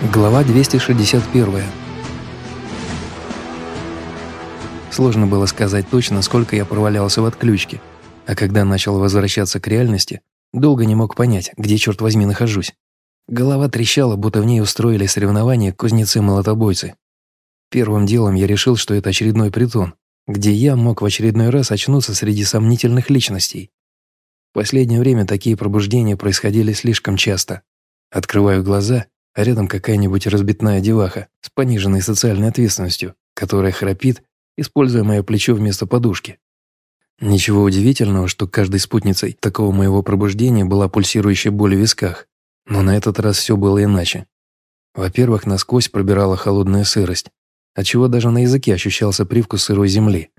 Глава 261. Сложно было сказать точно, сколько я провалялся в отключке, а когда начал возвращаться к реальности, долго не мог понять, где, черт возьми, нахожусь. Голова трещала, будто в ней устроили соревнования кузнецы-молотобойцы. Первым делом я решил, что это очередной притон, где я мог в очередной раз очнуться среди сомнительных личностей. В последнее время такие пробуждения происходили слишком часто. Открываю глаза а рядом какая-нибудь разбитная деваха с пониженной социальной ответственностью, которая храпит, используя мое плечо вместо подушки. Ничего удивительного, что каждой спутницей такого моего пробуждения была пульсирующая боль в висках, но на этот раз все было иначе. Во-первых, насквозь пробирала холодная сырость, отчего даже на языке ощущался привкус сырой земли.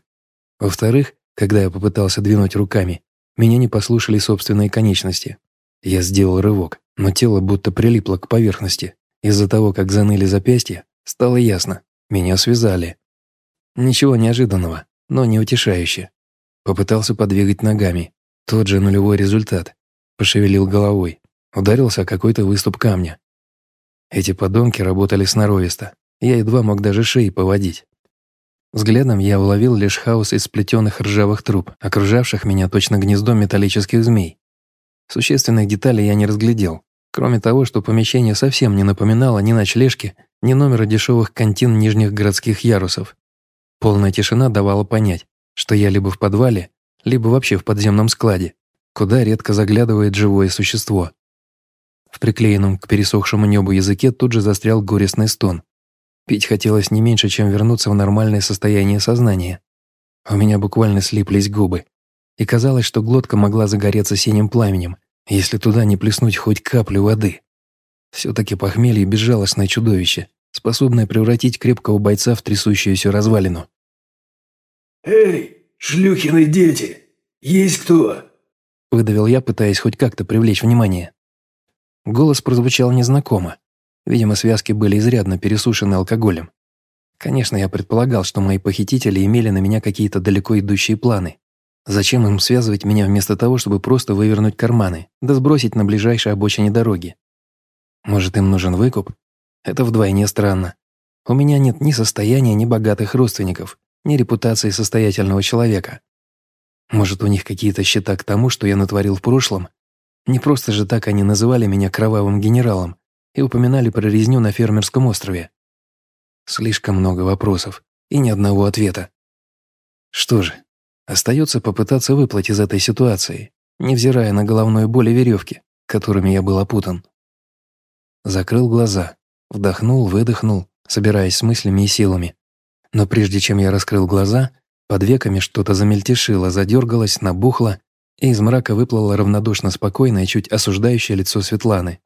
Во-вторых, когда я попытался двинуть руками, меня не послушали собственные конечности. Я сделал рывок, но тело будто прилипло к поверхности. Из-за того, как заныли запястья, стало ясно. Меня связали. Ничего неожиданного, но не утешающе. Попытался подвигать ногами. Тот же нулевой результат. Пошевелил головой. Ударился о какой-то выступ камня. Эти подонки работали сноровисто. Я едва мог даже шеи поводить. Взглядом я уловил лишь хаос из сплетенных ржавых труб, окружавших меня точно гнездом металлических змей. Существенных деталей я не разглядел, кроме того, что помещение совсем не напоминало ни ночлежки, ни номера дешевых кантин нижних городских ярусов. Полная тишина давала понять, что я либо в подвале, либо вообще в подземном складе, куда редко заглядывает живое существо. В приклеенном к пересохшему небу языке тут же застрял горестный стон. Пить хотелось не меньше, чем вернуться в нормальное состояние сознания. У меня буквально слиплись губы, и казалось, что глотка могла загореться синим пламенем, если туда не плеснуть хоть каплю воды. Все-таки похмелье – безжалостное чудовище, способное превратить крепкого бойца в трясущуюся развалину. «Эй, шлюхины дети! Есть кто?» Выдавил я, пытаясь хоть как-то привлечь внимание. Голос прозвучал незнакомо. Видимо, связки были изрядно пересушены алкоголем. Конечно, я предполагал, что мои похитители имели на меня какие-то далеко идущие планы. Зачем им связывать меня вместо того, чтобы просто вывернуть карманы, да сбросить на ближайшей обочине дороги? Может, им нужен выкуп? Это вдвойне странно. У меня нет ни состояния, ни богатых родственников, ни репутации состоятельного человека. Может, у них какие-то счета к тому, что я натворил в прошлом? Не просто же так они называли меня кровавым генералом и упоминали про резню на фермерском острове. Слишком много вопросов и ни одного ответа. Что же, Остается попытаться выплыть из этой ситуации, невзирая на головную боль веревки, которыми я был опутан. Закрыл глаза, вдохнул, выдохнул, собираясь с мыслями и силами. Но прежде чем я раскрыл глаза, под веками что-то замельтешило, задергалось, набухло, и из мрака выплыло равнодушно спокойное, чуть осуждающее лицо Светланы.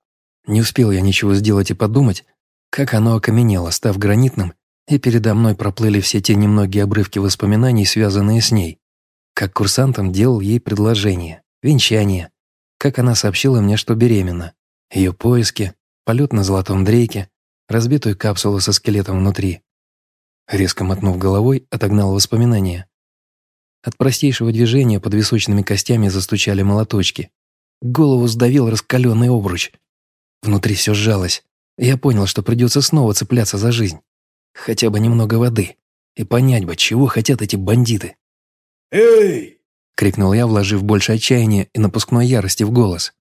Не успел я ничего сделать и подумать, как оно окаменело, став гранитным, и передо мной проплыли все те немногие обрывки воспоминаний, связанные с ней как курсантом делал ей предложение, венчание, как она сообщила мне, что беременна, ее поиски, полет на золотом дрейке, разбитую капсулу со скелетом внутри. Резко мотнув головой, отогнал воспоминания. От простейшего движения под височными костями застучали молоточки. Голову сдавил раскаленный обруч. Внутри все сжалось. Я понял, что придется снова цепляться за жизнь. Хотя бы немного воды. И понять бы, чего хотят эти бандиты. «Эй!» — крикнул я, вложив больше отчаяния и напускной ярости в голос.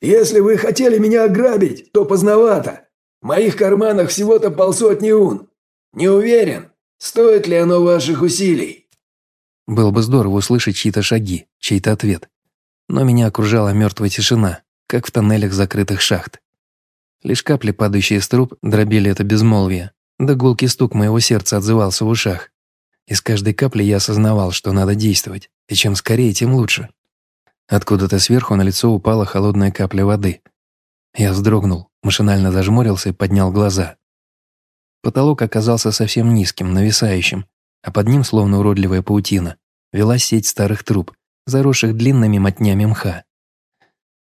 «Если вы хотели меня ограбить, то поздновато. В моих карманах всего-то полсотни ун. Не уверен, стоит ли оно ваших усилий». Было бы здорово услышать чьи-то шаги, чей-то ответ. Но меня окружала мертвая тишина, как в тоннелях закрытых шахт. Лишь капли, падающие с труб, дробили это безмолвие, да гулкий стук моего сердца отзывался в ушах. И с каждой капли я осознавал, что надо действовать, и чем скорее, тем лучше. Откуда-то сверху на лицо упала холодная капля воды. Я вздрогнул, машинально зажмурился и поднял глаза. Потолок оказался совсем низким, нависающим, а под ним, словно уродливая паутина, вела сеть старых труб, заросших длинными мотнями мха.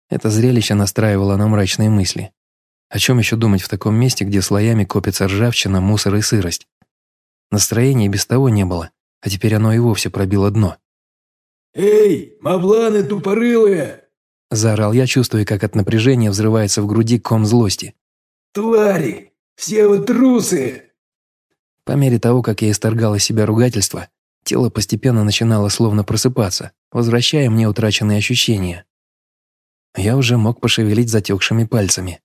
Это зрелище настраивало на мрачные мысли. О чем еще думать в таком месте, где слоями копится ржавчина, мусор и сырость? Настроения без того не было, а теперь оно и вовсе пробило дно. «Эй, мабланы тупорылые!» Заорал я, чувствуя, как от напряжения взрывается в груди ком злости. «Твари! Все вы трусы!» По мере того, как я исторгал из себя ругательство, тело постепенно начинало словно просыпаться, возвращая мне утраченные ощущения. Я уже мог пошевелить затекшими пальцами.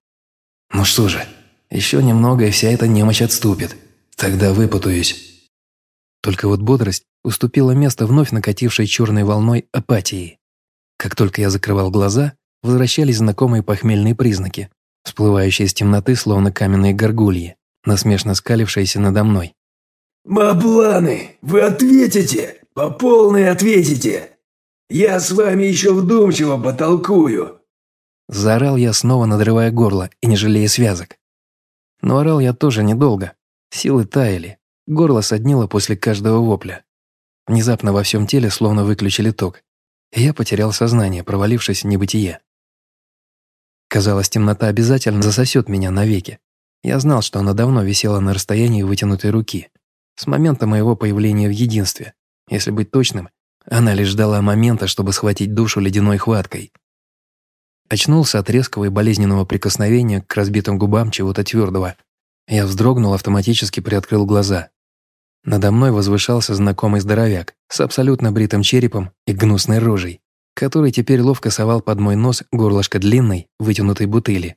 «Ну что же, еще немного, и вся эта немощь отступит. Тогда выпутаюсь». Только вот бодрость уступила место вновь накатившей черной волной апатии. Как только я закрывал глаза, возвращались знакомые похмельные признаки, всплывающие из темноты, словно каменные горгульи, насмешно скалившиеся надо мной. «Мабланы, вы ответите! По полной ответите! Я с вами еще вдумчиво потолкую!» Заорал я снова, надрывая горло и не жалея связок. Но орал я тоже недолго. Силы таяли, горло соднило после каждого вопля. Внезапно во всем теле словно выключили ток, я потерял сознание, провалившись в небытие. Казалось, темнота обязательно засосет меня навеки. Я знал, что она давно висела на расстоянии вытянутой руки. С момента моего появления в единстве. Если быть точным, она лишь ждала момента, чтобы схватить душу ледяной хваткой. Очнулся от резкого и болезненного прикосновения к разбитым губам чего-то твердого. Я вздрогнул, автоматически приоткрыл глаза. Надо мной возвышался знакомый здоровяк с абсолютно бритым черепом и гнусной рожей, который теперь ловко совал под мой нос горлышко длинной, вытянутой бутыли.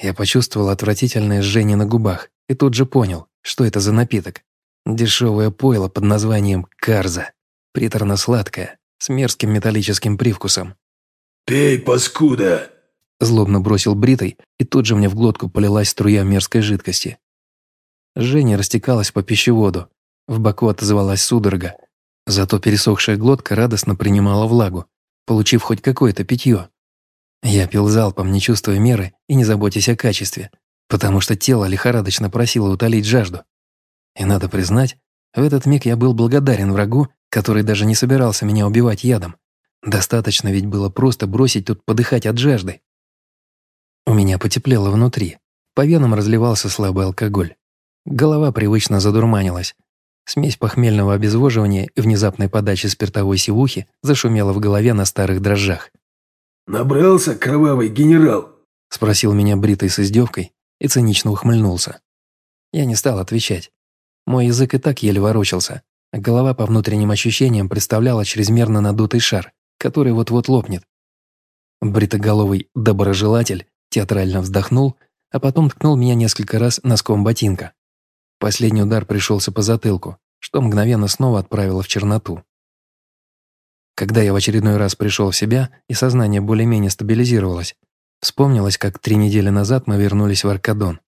Я почувствовал отвратительное жжение на губах и тут же понял, что это за напиток. Дешевое пойло под названием «Карза». Приторно-сладкое, с мерзким металлическим привкусом. «Пей, паскуда!» Злобно бросил Бритой, и тут же мне в глотку полилась струя мерзкой жидкости. Жжение растекалось по пищеводу, в боку отозвалась судорога. Зато пересохшая глотка радостно принимала влагу, получив хоть какое-то питье. Я пил залпом, не чувствуя меры и не заботясь о качестве, потому что тело лихорадочно просило утолить жажду. И надо признать, в этот миг я был благодарен врагу, который даже не собирался меня убивать ядом. Достаточно ведь было просто бросить тут подыхать от жажды. Меня потеплело внутри. По венам разливался слабый алкоголь. Голова привычно задурманилась. Смесь похмельного обезвоживания и внезапной подачи спиртовой сивухи зашумела в голове на старых дрожжах. «Набрался кровавый генерал?» – спросил меня Бритый с издевкой и цинично ухмыльнулся. Я не стал отвечать. Мой язык и так еле ворочался, а голова по внутренним ощущениям представляла чрезмерно надутый шар, который вот-вот лопнет. Бритоголовый доброжелатель театрально вздохнул, а потом ткнул меня несколько раз носком ботинка. Последний удар пришелся по затылку, что мгновенно снова отправило в черноту. Когда я в очередной раз пришел в себя и сознание более-менее стабилизировалось, вспомнилось, как три недели назад мы вернулись в Аркадон.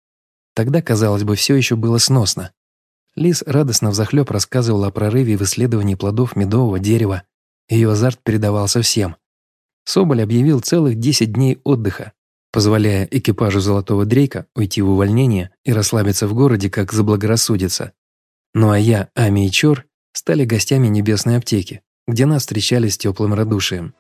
Тогда, казалось бы, все еще было сносно. Лис радостно взахлеб рассказывал о прорыве в исследовании плодов медового дерева, ее азарт передавался всем. Соболь объявил целых 10 дней отдыха, позволяя экипажу «Золотого Дрейка» уйти в увольнение и расслабиться в городе, как заблагорассудится. Ну а я, Ами и Чор стали гостями Небесной аптеки, где нас встречали с теплым радушием.